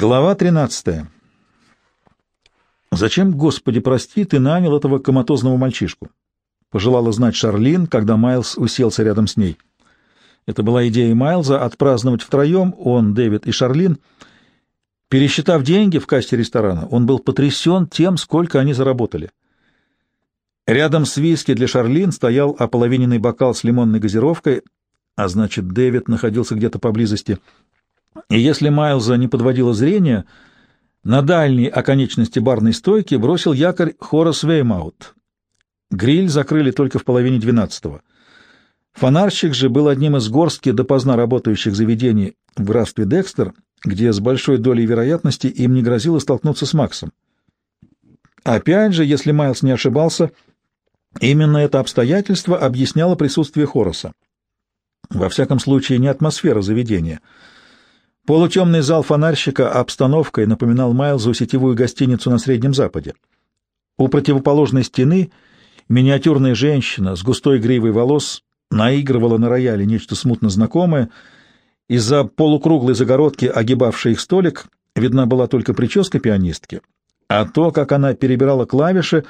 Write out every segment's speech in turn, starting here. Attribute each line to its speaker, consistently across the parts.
Speaker 1: Глава 13. «Зачем, Господи, прости, ты нанял этого коматозного мальчишку?» — пожелала знать Шарлин, когда Майлз уселся рядом с ней. Это была идея Майлза отпраздновать втроем, он, Дэвид и Шарлин. Пересчитав деньги в кассе ресторана, он был потрясен тем, сколько они заработали. Рядом с виски для Шарлин стоял ополовиненный бокал с лимонной газировкой, а значит, Дэвид находился где-то поблизости — и если Майлза не подводило зрение, на дальней оконечности барной стойки бросил якорь Хорас Веймаут. Гриль закрыли только в половине двенадцатого. Фонарщик же был одним из горстки допоздна работающих заведений в графстве Декстер, где с большой долей вероятности им не грозило столкнуться с Максом. Опять же, если Майлз не ошибался, именно это обстоятельство объясняло присутствие Хороса. Во всяком случае, не атмосфера заведения — Полутемный зал фонарщика обстановкой напоминал Майлзу сетевую гостиницу на Среднем Западе. У противоположной стены миниатюрная женщина с густой гривой волос наигрывала на рояле нечто смутно знакомое. Из-за полукруглой загородки, огибавшей их столик, видна была только прическа пианистки, а то, как она перебирала клавиши,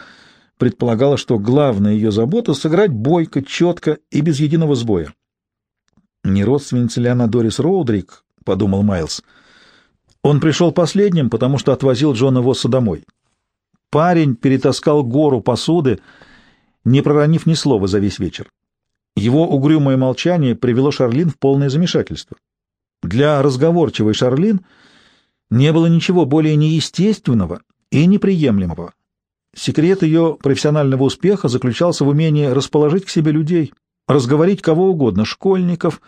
Speaker 1: предполагало, что главная ее забота — сыграть бойко, четко и без единого сбоя. Не родственница ли она Дорис Роудрик, подумал Майлз. Он пришел последним, потому что отвозил Джона Восса домой. Парень перетаскал гору посуды, не проронив ни слова за весь вечер. Его угрюмое молчание привело Шарлин в полное замешательство. Для разговорчивой Шарлин не было ничего более неестественного и неприемлемого. Секрет ее профессионального успеха заключался в умении расположить к себе людей, разговорить кого угодно — школьников,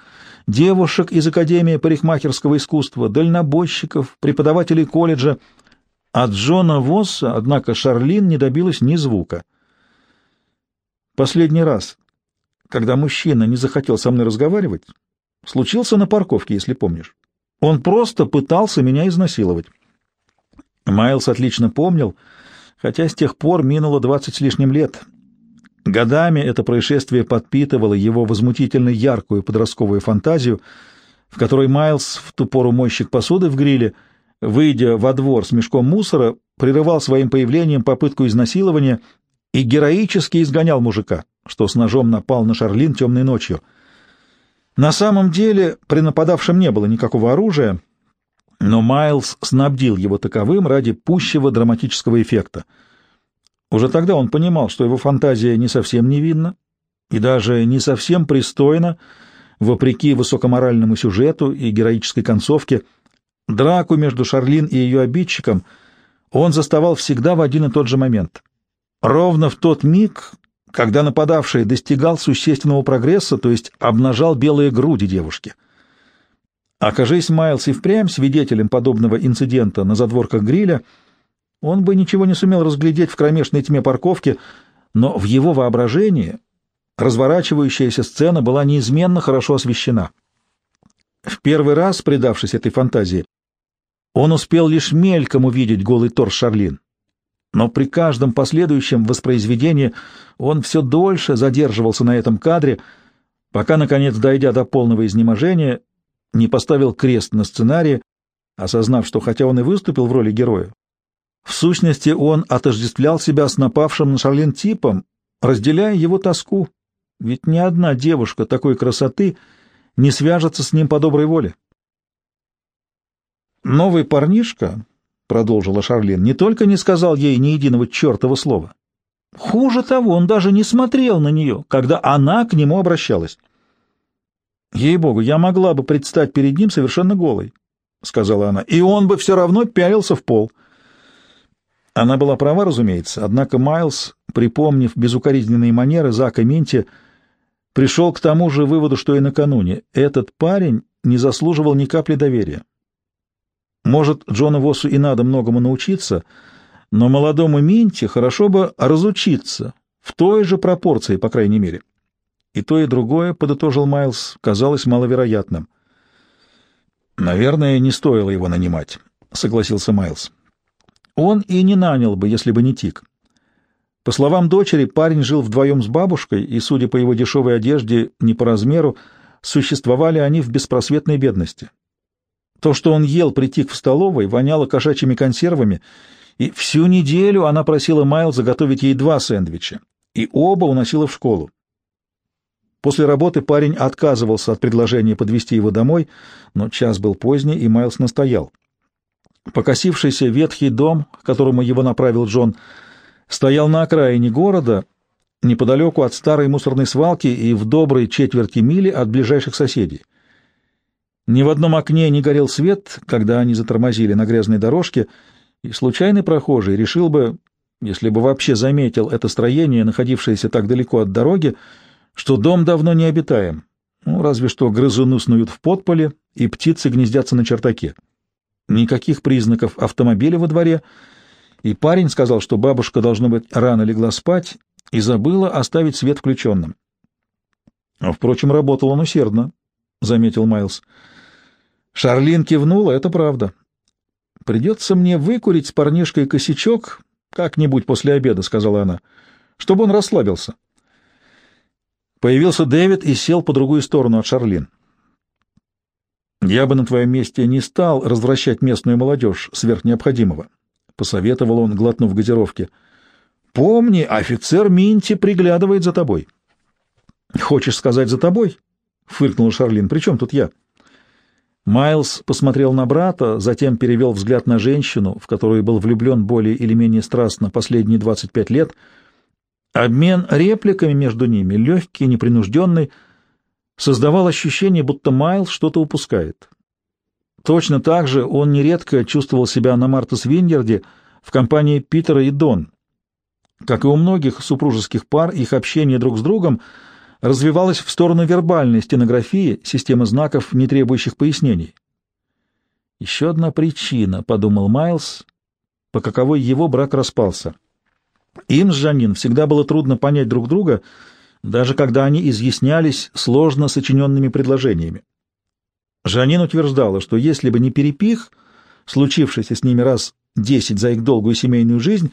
Speaker 1: девушек из Академии парикмахерского искусства, дальнобойщиков, преподавателей колледжа. От Джона Восса, однако, Шарлин не добилась ни звука. Последний раз, когда мужчина не захотел со мной разговаривать, случился на парковке, если помнишь. Он просто пытался меня изнасиловать. Майлз отлично помнил, хотя с тех пор минуло двадцать с лишним лет — Годами это происшествие подпитывало его возмутительно яркую подростковую фантазию, в которой Майлз, в ту пору мойщик посуды в гриле, выйдя во двор с мешком мусора, прерывал своим появлением попытку изнасилования и героически изгонял мужика, что с ножом напал на Шарлин темной ночью. На самом деле при нападавшем не было никакого оружия, но Майлз снабдил его таковым ради пущего драматического эффекта — уже тогда он понимал, что его фантазия не совсем невинна и даже не совсем пристойна, вопреки высокоморальному сюжету и героической концовке. Драку между Шарлин и ее обидчиком он заставал всегда в один и тот же момент. Ровно в тот миг, когда нападавший достигал существенного прогресса, то есть обнажал белые груди девушки. Окажись Майлз и впрямь свидетелем подобного инцидента на задворках гриля — он бы ничего не сумел разглядеть в кромешной тьме парковки, но в его воображении разворачивающаяся сцена была неизменно хорошо освещена. В первый раз, предавшись этой фантазии, он успел лишь мельком увидеть голый торс Шарлин. Но при каждом последующем воспроизведении он все дольше задерживался на этом кадре, пока, наконец, дойдя до полного изнеможения, не поставил крест на сценарии, осознав, что хотя он и выступил в роли героя, в сущности, он отождествлял себя с напавшим на Шарлин типом, разделяя его тоску, ведь ни одна девушка такой красоты не свяжется с ним по доброй воле. «Новый парнишка», — продолжила Шарлин, — «не только не сказал ей ни единого чертова слова. Хуже того, он даже не смотрел на нее, когда она к нему обращалась. Ей-богу, я могла бы предстать перед ним совершенно голой», — сказала она, — «и он бы все равно пялился в пол». Она была права, разумеется, однако Майлз, припомнив безукоризненные манеры Зака Минти, пришел к тому же выводу, что и накануне. Этот парень не заслуживал ни капли доверия. Может, Джону Воссу и надо многому научиться, но молодому Минти хорошо бы разучиться, в той же пропорции, по крайней мере. И то, и другое, — подытожил Майлз, — казалось маловероятным. «Наверное, не стоило его нанимать», — согласился Майлз. Он и не нанял бы, если бы не Тик. По словам дочери, парень жил вдвоем с бабушкой, и, судя по его дешевой одежде, не по размеру, существовали они в беспросветной бедности. То, что он ел, притик в столовой, воняло кошачьими консервами, и всю неделю она просила Майл заготовить ей два сэндвича, и оба уносила в школу. После работы парень отказывался от предложения подвести его домой, но час был поздний, и Майлз настоял. Покосившийся ветхий дом, к которому его направил Джон, стоял на окраине города, неподалеку от старой мусорной свалки и в доброй четверти мили от ближайших соседей. Ни в одном окне не горел свет, когда они затормозили на грязной дорожке, и случайный прохожий решил бы, если бы вообще заметил это строение, находившееся так далеко от дороги, что дом давно не обитаем, ну, разве что грызуны снуют в подполе и птицы гнездятся на чертаке. Никаких признаков автомобиля во дворе, и парень сказал, что бабушка, должно быть, рано легла спать и забыла оставить свет включенным. А, впрочем, работал он усердно, — заметил Майлз. Шарлин кивнула, это правда. Придется мне выкурить с парнишкой косячок как-нибудь после обеда, — сказала она, — чтобы он расслабился. Появился Дэвид и сел по другую сторону от Шарлин. «Я бы на твоем месте не стал развращать местную молодежь сверх необходимого», — посоветовал он, глотнув газировки. «Помни, офицер Минти приглядывает за тобой». «Хочешь сказать за тобой?» — фыркнул Шарлин. «При чем тут я?» Майлз посмотрел на брата, затем перевел взгляд на женщину, в которую был влюблен более или менее страстно последние 25 лет — Обмен репликами между ними, легкий, непринужденный, создавал ощущение, будто Майл что-то упускает. Точно так же он нередко чувствовал себя на Мартас Виньерде в компании Питера и Дон. Как и у многих супружеских пар, их общение друг с другом развивалось в сторону вербальной стенографии, системы знаков, не требующих пояснений. «Еще одна причина», — подумал Майлз, по каковой его брак распался. Им с Жанин всегда было трудно понять друг друга, даже когда они изъяснялись сложно сочиненными предложениями. Жанин утверждала, что если бы не перепих, случившийся с ними раз десять за их долгую семейную жизнь,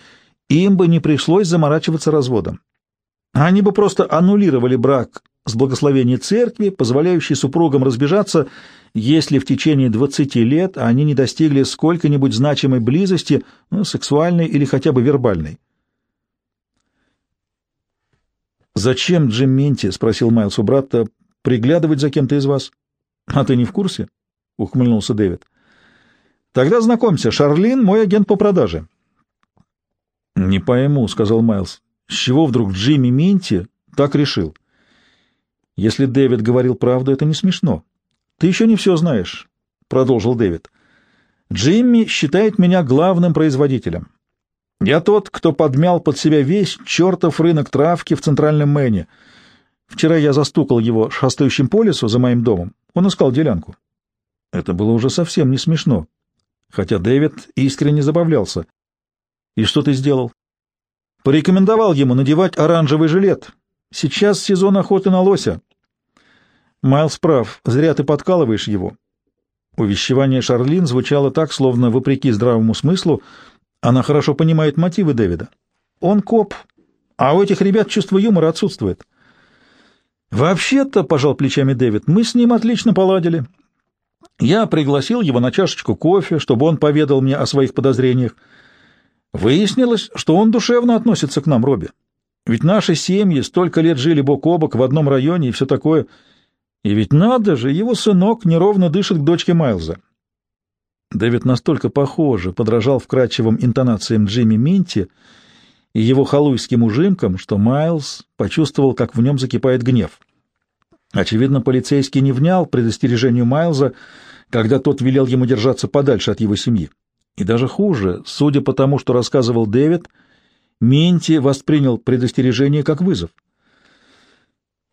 Speaker 1: им бы не пришлось заморачиваться разводом. Они бы просто аннулировали брак с благословения церкви, позволяющей супругам разбежаться, если в течение двадцати лет они не достигли сколько-нибудь значимой близости, ну, сексуальной или хотя бы вербальной. «Зачем Джим Минти?» — спросил Майлз у брата. «Приглядывать за кем-то из вас?» «А ты не в курсе?» — ухмыльнулся Дэвид. «Тогда знакомься, Шарлин — мой агент по продаже». «Не пойму», — сказал Майлз. «С чего вдруг Джимми Минти так решил?» «Если Дэвид говорил правду, это не смешно». «Ты еще не все знаешь», — продолжил Дэвид. «Джимми считает меня главным производителем. Я тот, кто подмял под себя весь чертов рынок травки в центральном Мэне. Вчера я застукал его шастающим по лесу за моим домом. Он искал делянку. Это было уже совсем не смешно. Хотя Дэвид искренне забавлялся. И что ты сделал? Порекомендовал ему надевать оранжевый жилет. Сейчас сезон охоты на лося. Майлз прав, зря ты подкалываешь его. Увещевание Шарлин звучало так, словно, вопреки здравому смыслу, она хорошо понимает мотивы Дэвида. Он коп, а у этих ребят чувство юмора отсутствует. Вообще-то, — пожал плечами Дэвид, — мы с ним отлично поладили. Я пригласил его на чашечку кофе, чтобы он поведал мне о своих подозрениях. Выяснилось, что он душевно относится к нам, Робби. Ведь наши семьи столько лет жили бок о бок в одном районе и все такое. И ведь надо же, его сынок неровно дышит к дочке Майлза. Дэвид настолько похоже подражал вкрадчивым интонациям Джимми Минти и его халуйским ужимкам, что Майлз почувствовал, как в нем закипает гнев. Очевидно, полицейский не внял предостережению Майлза, когда тот велел ему держаться подальше от его семьи. И даже хуже, судя по тому, что рассказывал Дэвид, Минти воспринял предостережение как вызов.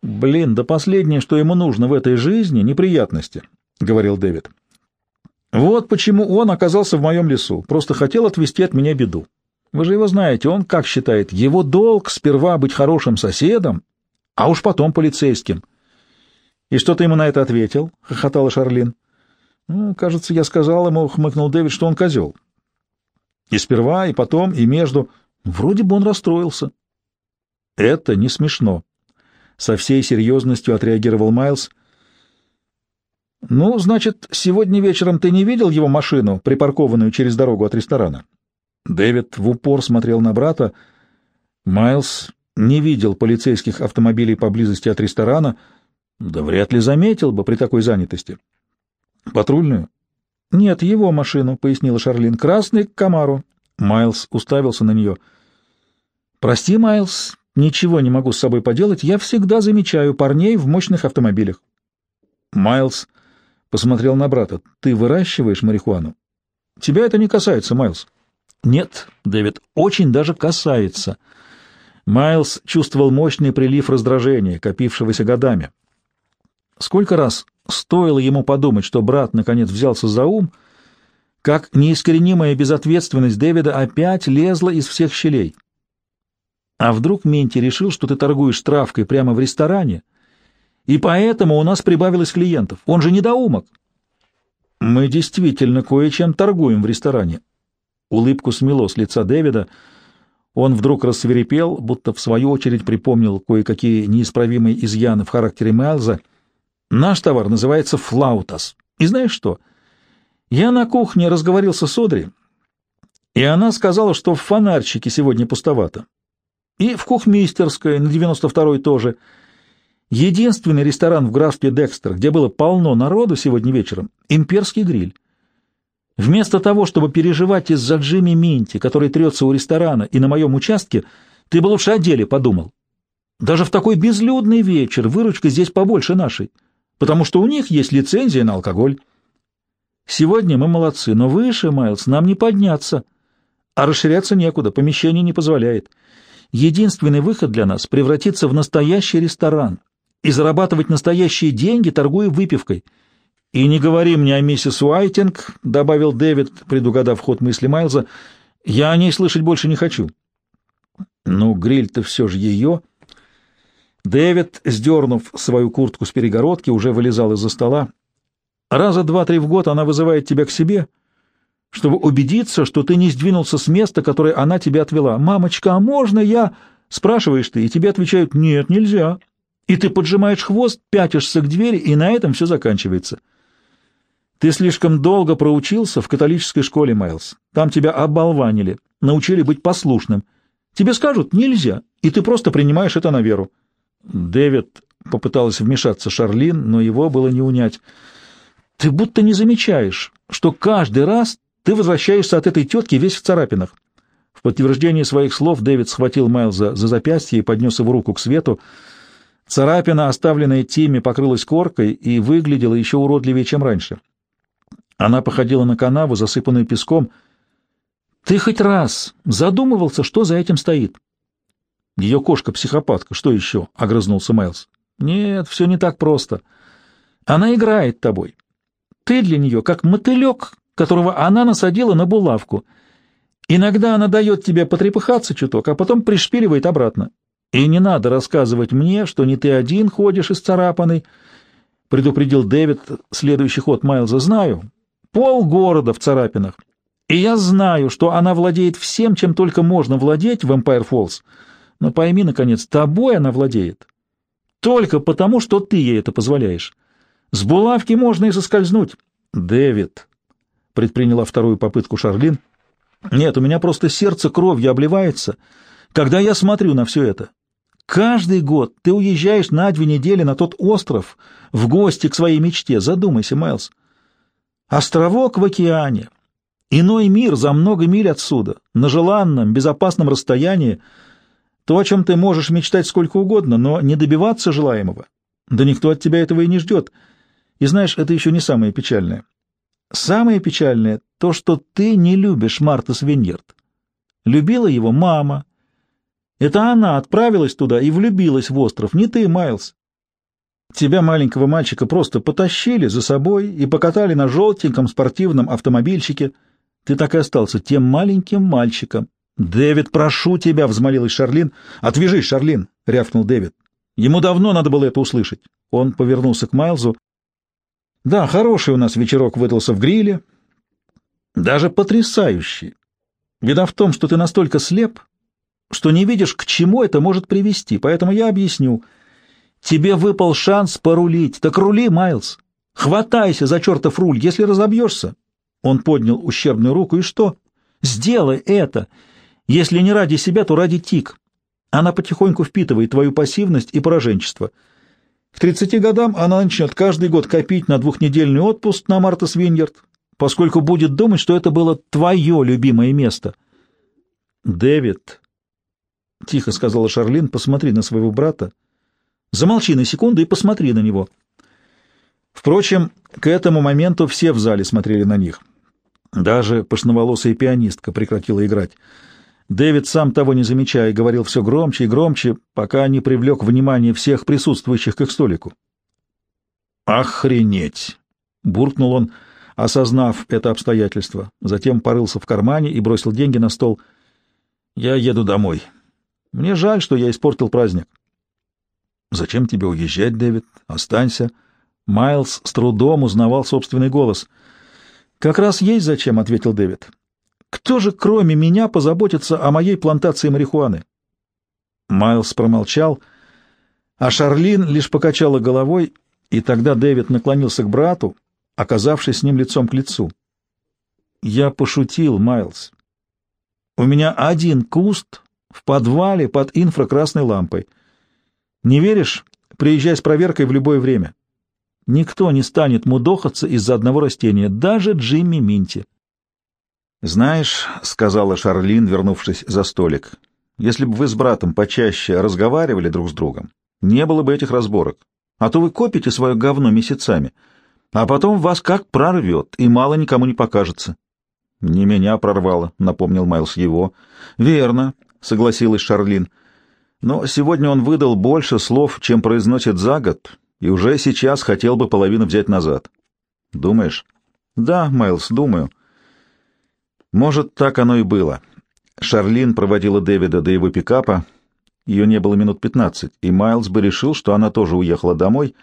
Speaker 1: «Блин, да последнее, что ему нужно в этой жизни — неприятности», — говорил Дэвид. Вот почему он оказался в моем лесу, просто хотел отвести от меня беду. Вы же его знаете, он как считает, его долг сперва быть хорошим соседом, а уж потом полицейским. — И что ты ему на это ответил? — хохотала Шарлин. — Ну, кажется, я сказал ему, — хмыкнул Дэвид, — что он козел. И сперва, и потом, и между. Вроде бы он расстроился. — Это не смешно. Со всей серьезностью отреагировал Майлз — Ну, значит, сегодня вечером ты не видел его машину, припаркованную через дорогу от ресторана? Дэвид в упор смотрел на брата. Майлз не видел полицейских автомобилей поблизости от ресторана, да вряд ли заметил бы при такой занятости. Патрульную? Нет, его машину, пояснила Шарлин. Красный Камару. Майлз уставился на нее. Прости, Майлз, ничего не могу с собой поделать. Я всегда замечаю парней в мощных автомобилях. Майлз посмотрел на брата. Ты выращиваешь марихуану? Тебя это не касается, Майлз. Нет, Дэвид, очень даже касается. Майлз чувствовал мощный прилив раздражения, копившегося годами. Сколько раз стоило ему подумать, что брат наконец взялся за ум, как неискоренимая безответственность Дэвида опять лезла из всех щелей. А вдруг Менти решил, что ты торгуешь травкой прямо в ресторане, и поэтому у нас прибавилось клиентов. Он же недоумок. Мы действительно кое-чем торгуем в ресторане. Улыбку смело с лица Дэвида. Он вдруг рассверепел, будто в свою очередь припомнил кое-какие неисправимые изъяны в характере Майлза. Наш товар называется флаутас. И знаешь что? Я на кухне разговорился с Одри, и она сказала, что в фонарчике сегодня пустовато. И в кухмистерской на 92-й тоже. Единственный ресторан в графстве Декстер, где было полно народу сегодня вечером — имперский гриль. Вместо того, чтобы переживать из-за Джимми Минти, который трется у ресторана и на моем участке, ты бы лучше о деле подумал. Даже в такой безлюдный вечер выручка здесь побольше нашей, потому что у них есть лицензия на алкоголь. Сегодня мы молодцы, но выше, Майлз, нам не подняться, а расширяться некуда, помещение не позволяет. Единственный выход для нас — превратиться в настоящий ресторан и зарабатывать настоящие деньги, торгуя выпивкой — «И не говори мне о миссис Уайтинг», — добавил Дэвид, предугадав ход мысли Майлза, — «я о ней слышать больше не хочу». «Ну, гриль-то все же ее». Дэвид, сдернув свою куртку с перегородки, уже вылезал из-за стола. «Раза два-три в год она вызывает тебя к себе, чтобы убедиться, что ты не сдвинулся с места, которое она тебе отвела. «Мамочка, а можно я?» — спрашиваешь ты, и тебе отвечают «нет, нельзя». И ты поджимаешь хвост, пятишься к двери, и на этом все заканчивается. Ты слишком долго проучился в католической школе, Майлз. Там тебя оболванили, научили быть послушным. Тебе скажут «нельзя», и ты просто принимаешь это на веру. Дэвид попыталась вмешаться Шарлин, но его было не унять. Ты будто не замечаешь, что каждый раз ты возвращаешься от этой тетки весь в царапинах. В подтверждение своих слов Дэвид схватил Майлза за запястье и поднес его руку к свету. Царапина, оставленная Тимми, покрылась коркой и выглядела еще уродливее, чем раньше. Она походила на канаву, засыпанную песком. «Ты хоть раз задумывался, что за этим стоит?» «Ее кошка-психопатка, что еще?» — огрызнулся Майлз. «Нет, все не так просто. Она играет тобой. Ты для нее как мотылек, которого она насадила на булавку. Иногда она дает тебе потрепыхаться чуток, а потом пришпиливает обратно. И не надо рассказывать мне, что не ты один ходишь исцарапанный, — предупредил Дэвид следующий ход Майлза. — Знаю, Пол города в царапинах. И я знаю, что она владеет всем, чем только можно владеть в Эмпайр Фоллс. Но пойми, наконец, тобой она владеет. Только потому, что ты ей это позволяешь. С булавки можно и соскользнуть. Дэвид предприняла вторую попытку Шарлин. Нет, у меня просто сердце кровью обливается, когда я смотрю на все это. Каждый год ты уезжаешь на две недели на тот остров в гости к своей мечте. Задумайся, Майлз. Островок в океане. Иной мир за много миль отсюда, на желанном, безопасном расстоянии. То, о чем ты можешь мечтать сколько угодно, но не добиваться желаемого. Да никто от тебя этого и не ждет. И знаешь, это еще не самое печальное. Самое печальное — то, что ты не любишь Марта Свиньерд. Любила его мама. Это она отправилась туда и влюбилась в остров, не ты, Майлз. Тебя, маленького мальчика, просто потащили за собой и покатали на желтеньком спортивном автомобильчике. Ты так и остался тем маленьким мальчиком. «Дэвид, прошу тебя!» — взмолилась Шарлин. «Отвяжись, Шарлин!» — рявкнул Дэвид. Ему давно надо было это услышать. Он повернулся к Майлзу. «Да, хороший у нас вечерок выдался в гриле. Даже потрясающий. Беда в том, что ты настолько слеп, что не видишь, к чему это может привести, поэтому я объясню». Тебе выпал шанс порулить. Так рули, Майлз. Хватайся за чертов руль, если разобьешься. Он поднял ущербную руку, и что? Сделай это. Если не ради себя, то ради Тик. Она потихоньку впитывает твою пассивность и пораженчество. К 30 годам она начнет каждый год копить на двухнедельный отпуск на Марта Свиньерд, поскольку будет думать, что это было твое любимое место. «Дэвид», — тихо сказала Шарлин, — «посмотри на своего брата. Замолчи на секунду и посмотри на него». Впрочем, к этому моменту все в зале смотрели на них. Даже пышноволосая пианистка прекратила играть. Дэвид, сам того не замечая, говорил все громче и громче, пока не привлек внимание всех присутствующих к их столику. «Охренеть!» — буркнул он, осознав это обстоятельство. Затем порылся в кармане и бросил деньги на стол. «Я еду домой. Мне жаль, что я испортил праздник». «Зачем тебе уезжать, Дэвид? Останься». Майлз с трудом узнавал собственный голос. «Как раз есть зачем», — ответил Дэвид. «Кто же, кроме меня, позаботится о моей плантации марихуаны?» Майлз промолчал, а Шарлин лишь покачала головой, и тогда Дэвид наклонился к брату, оказавшись с ним лицом к лицу. «Я пошутил, Майлз. У меня один куст в подвале под инфракрасной лампой. Не веришь? Приезжай с проверкой в любое время». Никто не станет мудохаться из-за одного растения, даже Джимми Минти. «Знаешь», — сказала Шарлин, вернувшись за столик, — «если бы вы с братом почаще разговаривали друг с другом, не было бы этих разборок. А то вы копите свое говно месяцами, а потом вас как прорвет, и мало никому не покажется». «Не меня прорвало», — напомнил Майлз его. «Верно», — согласилась Шарлин. «Но сегодня он выдал больше слов, чем произносит за год, и уже сейчас хотел бы половину взять назад. Думаешь? Да, Майлз, думаю. Может, так оно и было. Шарлин проводила Дэвида до его пикапа. Ее не было минут пятнадцать, и Майлз бы решил, что она тоже уехала домой,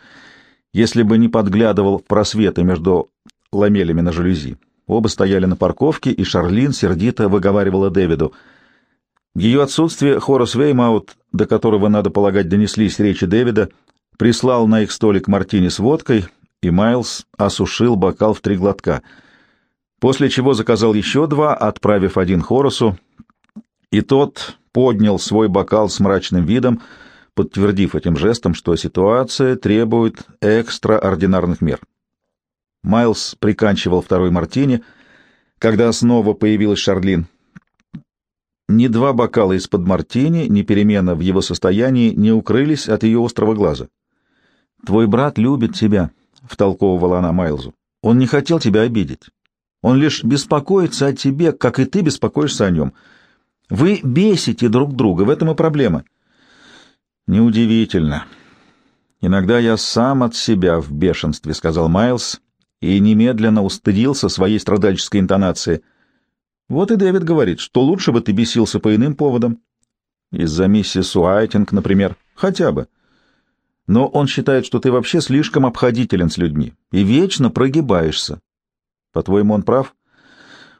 Speaker 1: если бы не подглядывал в просветы между ламелями на жалюзи. Оба стояли на парковке, и Шарлин сердито выговаривала Дэвиду. Ее отсутствие Хорас Веймаут, до которого, надо полагать, донеслись речи Дэвида, прислал на их столик мартини с водкой, и Майлз осушил бокал в три глотка, после чего заказал еще два, отправив один Хоросу, и тот поднял свой бокал с мрачным видом, подтвердив этим жестом, что ситуация требует экстраординарных мер. Майлз приканчивал второй мартини, когда снова появилась Шарлин. Ни два бокала из-под мартини, ни перемена в его состоянии не укрылись от ее острого глаза. «Твой брат любит тебя», — втолковывала она Майлзу. «Он не хотел тебя обидеть. Он лишь беспокоится о тебе, как и ты беспокоишься о нем. Вы бесите друг друга, в этом и проблема». «Неудивительно. Иногда я сам от себя в бешенстве», — сказал Майлз, и немедленно устыдился своей страдальческой интонации. «Вот и Дэвид говорит, что лучше бы ты бесился по иным поводам. Из-за миссис Уайтинг, например. Хотя бы» но он считает, что ты вообще слишком обходителен с людьми и вечно прогибаешься. По-твоему, он прав?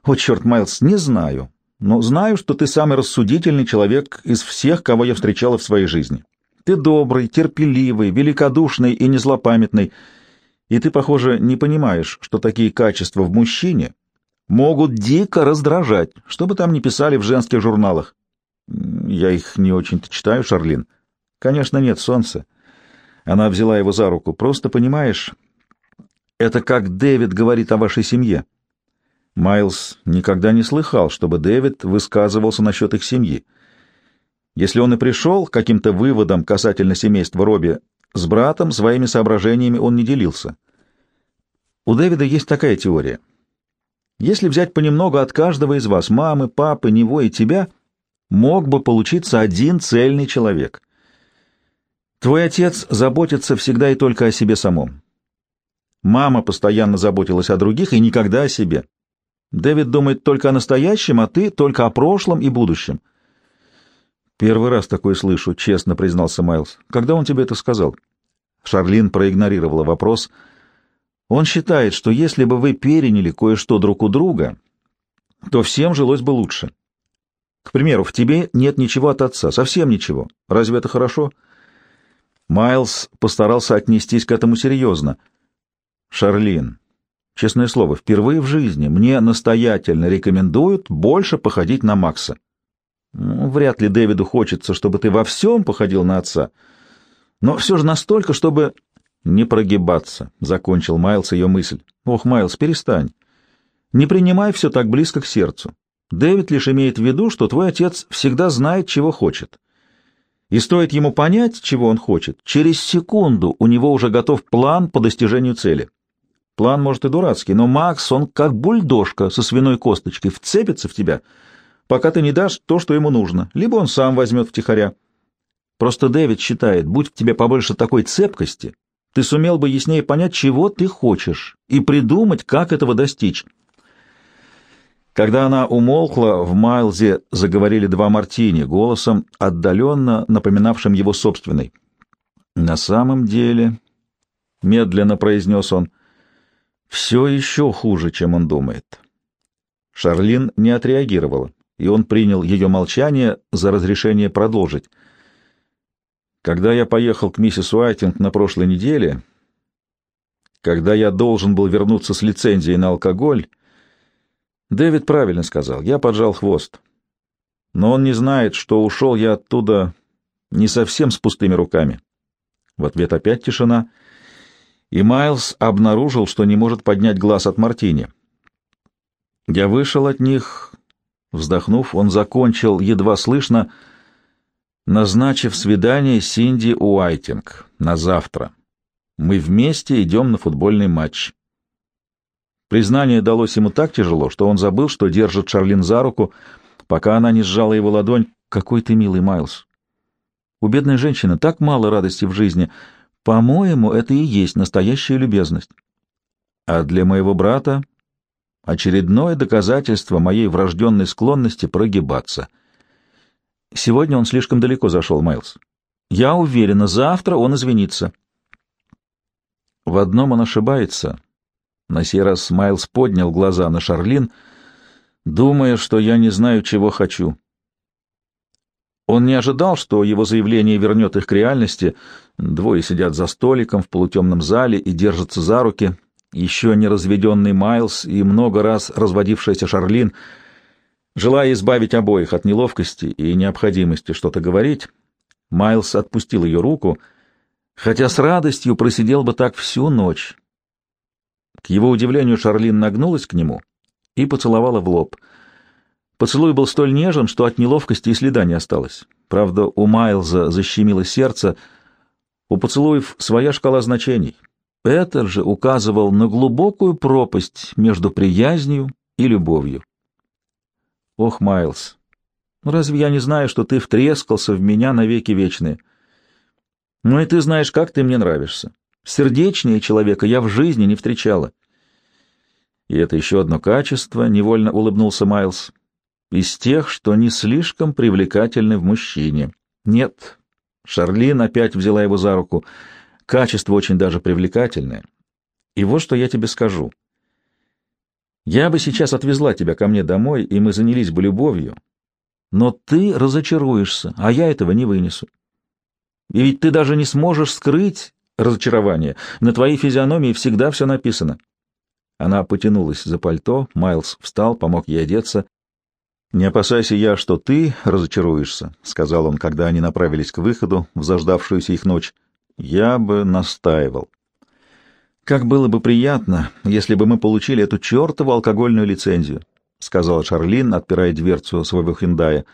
Speaker 1: О, черт, Майлз, не знаю, но знаю, что ты самый рассудительный человек из всех, кого я встречала в своей жизни. Ты добрый, терпеливый, великодушный и незлопамятный, и ты, похоже, не понимаешь, что такие качества в мужчине могут дико раздражать, что бы там ни писали в женских журналах. Я их не очень-то читаю, Шарлин. Конечно, нет, солнце. Она взяла его за руку. «Просто понимаешь, это как Дэвид говорит о вашей семье». Майлз никогда не слыхал, чтобы Дэвид высказывался насчет их семьи. Если он и пришел к каким-то выводам касательно семейства Робби, с братом своими соображениями он не делился. У Дэвида есть такая теория. Если взять понемногу от каждого из вас, мамы, папы, него и тебя, мог бы получиться один цельный человек — Твой отец заботится всегда и только о себе самом. Мама постоянно заботилась о других и никогда о себе. Дэвид думает только о настоящем, а ты только о прошлом и будущем. Первый раз такое слышу, честно признался Майлз. Когда он тебе это сказал? Шарлин проигнорировала вопрос. Он считает, что если бы вы переняли кое-что друг у друга, то всем жилось бы лучше. К примеру, в тебе нет ничего от отца, совсем ничего. Разве это хорошо? — Майлз постарался отнестись к этому серьезно. Шарлин, честное слово, впервые в жизни мне настоятельно рекомендуют больше походить на Макса. Ну, вряд ли Дэвиду хочется, чтобы ты во всем походил на отца, но все же настолько, чтобы не прогибаться, — закончил Майлз ее мысль. Ох, Майлз, перестань. Не принимай все так близко к сердцу. Дэвид лишь имеет в виду, что твой отец всегда знает, чего хочет. И стоит ему понять, чего он хочет, через секунду у него уже готов план по достижению цели. План, может, и дурацкий, но Макс, он как бульдожка со свиной косточкой, вцепится в тебя, пока ты не дашь то, что ему нужно, либо он сам возьмет втихаря. Просто Дэвид считает, будь в тебе побольше такой цепкости, ты сумел бы яснее понять, чего ты хочешь, и придумать, как этого достичь. Когда она умолкла, в Майлзе заговорили два мартини, голосом, отдаленно напоминавшим его собственный. «На самом деле», — медленно произнес он, — «все еще хуже, чем он думает». Шарлин не отреагировала, и он принял ее молчание за разрешение продолжить. «Когда я поехал к миссис Уайтинг на прошлой неделе, когда я должен был вернуться с лицензией на алкоголь, Дэвид правильно сказал, я поджал хвост. Но он не знает, что ушел я оттуда не совсем с пустыми руками. В ответ опять тишина, и Майлз обнаружил, что не может поднять глаз от Мартини. Я вышел от них, вздохнув, он закончил едва слышно, назначив свидание Синди Уайтинг на завтра. Мы вместе идем на футбольный матч. Признание далось ему так тяжело, что он забыл, что держит Шарлин за руку, пока она не сжала его ладонь. «Какой ты милый, Майлз!» «У бедной женщины так мало радости в жизни. По-моему, это и есть настоящая любезность. А для моего брата очередное доказательство моей врожденной склонности прогибаться. Сегодня он слишком далеко зашел, Майлз. Я уверена, завтра он извинится». В одном он ошибается — на сей раз Майлз поднял глаза на Шарлин, думая, что я не знаю, чего хочу. Он не ожидал, что его заявление вернет их к реальности. Двое сидят за столиком в полутемном зале и держатся за руки. Еще не разведенный Майлз и много раз разводившаяся Шарлин, желая избавить обоих от неловкости и необходимости что-то говорить, Майлз отпустил ее руку, хотя с радостью просидел бы так всю ночь. К его удивлению Шарлин нагнулась к нему и поцеловала в лоб. Поцелуй был столь нежен, что от неловкости и следа не осталось. Правда, у Майлза защемило сердце. У поцелуев своя шкала значений. Петер же указывал на глубокую пропасть между приязнью и любовью. Ох, Майлз, ну разве я не знаю, что ты втрескался в меня навеки вечные? Ну и ты знаешь, как ты мне нравишься. Сердечнее человека я в жизни не встречала. И это еще одно качество, — невольно улыбнулся Майлз, — из тех, что не слишком привлекательны в мужчине. Нет, Шарлин опять взяла его за руку. Качество очень даже привлекательное. И вот что я тебе скажу. Я бы сейчас отвезла тебя ко мне домой, и мы занялись бы любовью, но ты разочаруешься, а я этого не вынесу. И ведь ты даже не сможешь скрыть разочарование. На твоей физиономии всегда все написано. Она потянулась за пальто, Майлз встал, помог ей одеться. «Не опасайся я, что ты разочаруешься», — сказал он, когда они направились к выходу в заждавшуюся их ночь. «Я бы настаивал». «Как было бы приятно, если бы мы получили эту чертову алкогольную лицензию», — сказала Шарлин, отпирая дверцу своего хиндая.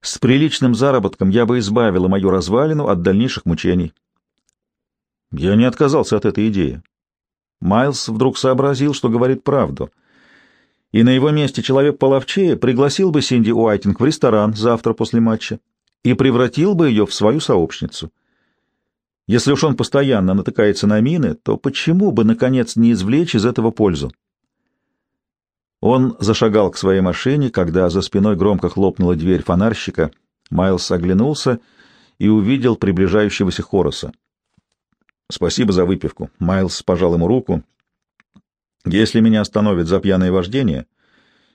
Speaker 1: «С приличным заработком я бы избавила мою развалину от дальнейших мучений». Я не отказался от этой идеи. Майлз вдруг сообразил, что говорит правду. И на его месте человек половчее пригласил бы Синди Уайтинг в ресторан завтра после матча и превратил бы ее в свою сообщницу. Если уж он постоянно натыкается на мины, то почему бы, наконец, не извлечь из этого пользу? Он зашагал к своей машине, когда за спиной громко хлопнула дверь фонарщика. Майлз оглянулся и увидел приближающегося Хороса. Спасибо за выпивку. Майлз пожал ему руку. Если меня остановят за пьяное вождение,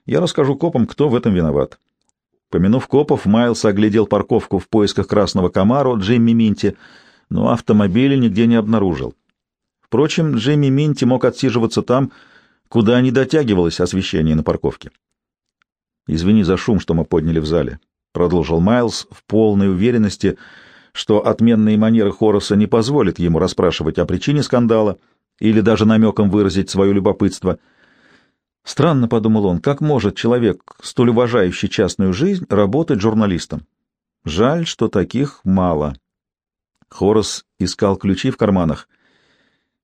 Speaker 1: я расскажу копам, кто в этом виноват. Помянув копов, Майлз оглядел парковку в поисках красного Камаро Джимми Минти, но автомобиля нигде не обнаружил. Впрочем, Джимми Минти мог отсиживаться там, куда не дотягивалось освещение на парковке. «Извини за шум, что мы подняли в зале», — продолжил Майлз в полной уверенности, что отменные манеры Хорреса не позволят ему расспрашивать о причине скандала или даже намеком выразить свое любопытство. Странно, — подумал он, — как может человек, столь уважающий частную жизнь, работать журналистом? Жаль, что таких мало. Хорос искал ключи в карманах.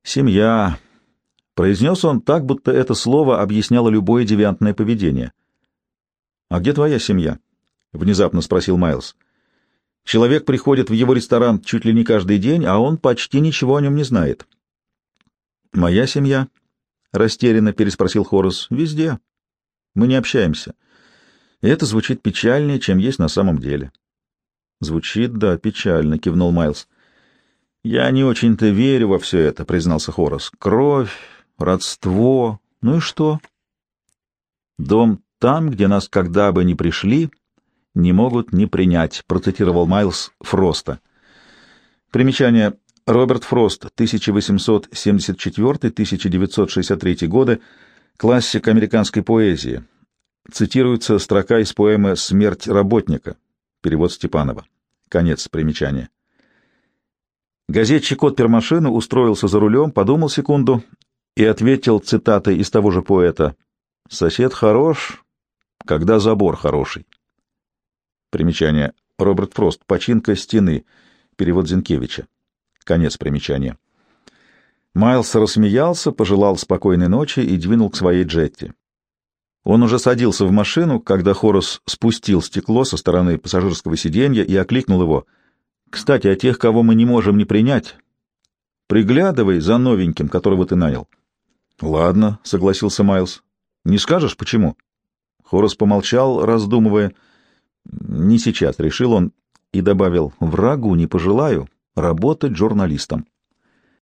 Speaker 1: «Семья», — произнес он так, будто это слово объясняло любое девиантное поведение. «А где твоя семья?» — внезапно спросил Майлз. «Человек приходит в его ресторан чуть ли не каждый день, а он почти ничего о нем не знает». «Моя семья?» — растерянно переспросил Хорус. «Везде. Мы не общаемся. Это звучит печальнее, чем есть на самом деле». «Звучит, да, печально», — кивнул Майлз. «Я не очень-то верю во все это», — признался Хорос. «Кровь, родство, ну и что?» «Дом там, где нас когда бы ни пришли, не могут не принять», — процитировал Майлз Фроста. Примечание. Роберт Фрост, 1874-1963 годы, классик американской поэзии. Цитируется строка из поэмы «Смерть работника». Перевод Степанова. Конец примечания. Газетчик отпер машину, устроился за рулем, подумал секунду и ответил цитатой из того же поэта «Сосед хорош, когда забор хороший». Примечание. Роберт Фрост. Починка стены. Перевод Зинкевича. Конец примечания. Майлз рассмеялся, пожелал спокойной ночи и двинул к своей джетти. Он уже садился в машину, когда Хорос спустил стекло со стороны пассажирского сиденья и окликнул его. «Кстати, о тех, кого мы не можем не принять. Приглядывай за новеньким, которого ты нанял». «Ладно», — согласился Майлз. «Не скажешь, почему?» Хорос помолчал, раздумывая. «Не сейчас», — решил он и добавил. «Врагу не пожелаю работать журналистом».